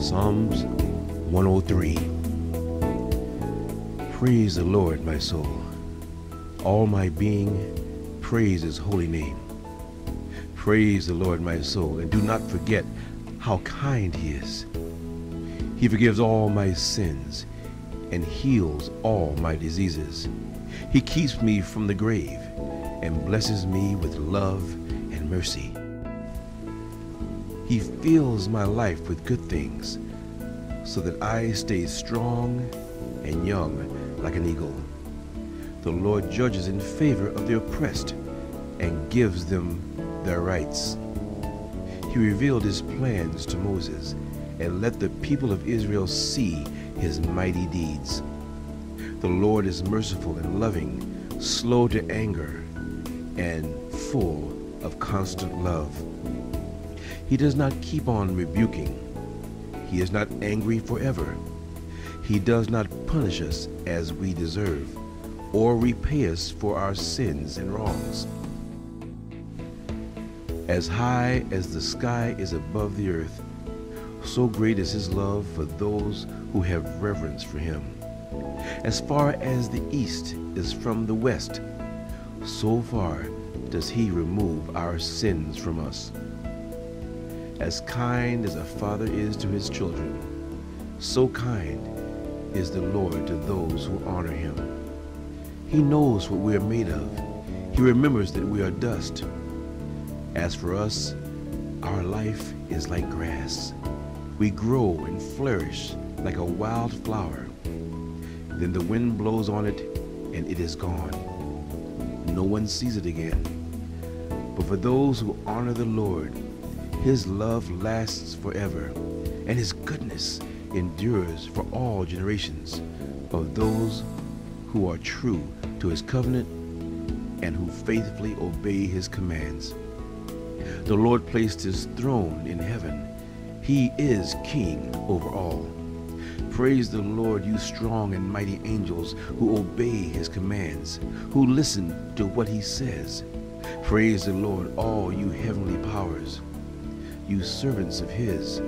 Psalms 103. Praise the Lord, my soul. All my being, praise his holy name. Praise the Lord, my soul, and do not forget how kind he is. He forgives all my sins and heals all my diseases. He keeps me from the grave and blesses me with love and mercy. He fills my life with good things so that I stay strong and young like an eagle. The Lord judges in favor of the oppressed and gives them their rights. He revealed his plans to Moses and let the people of Israel see his mighty deeds. The Lord is merciful and loving, slow to anger, and full of constant love. He does not keep on rebuking. He is not angry forever. He does not punish us as we deserve or repay us for our sins and wrongs. As high as the sky is above the earth, so great is his love for those who have reverence for him. As far as the east is from the west, so far does he remove our sins from us. As kind as a father is to his children, so kind is the Lord to those who honor him. He knows what we are made of. He remembers that we are dust. As for us, our life is like grass. We grow and flourish like a wild flower. Then the wind blows on it and it is gone. No one sees it again. But for those who honor the Lord, his love lasts forever, and his goodness endures for all generations of those who are true to his covenant and who faithfully obey his commands. The Lord placed his throne in heaven. He is king over all. Praise the Lord, you strong and mighty angels who obey his commands, who listen to what he says. Praise the Lord, all you heavenly powers you servants of his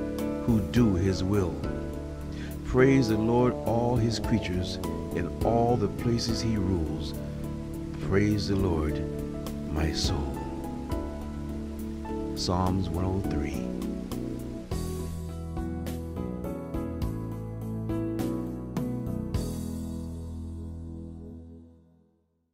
who do his will. Praise the Lord, all his creatures, in all the places he rules. Praise the Lord, my soul. Psalms 103.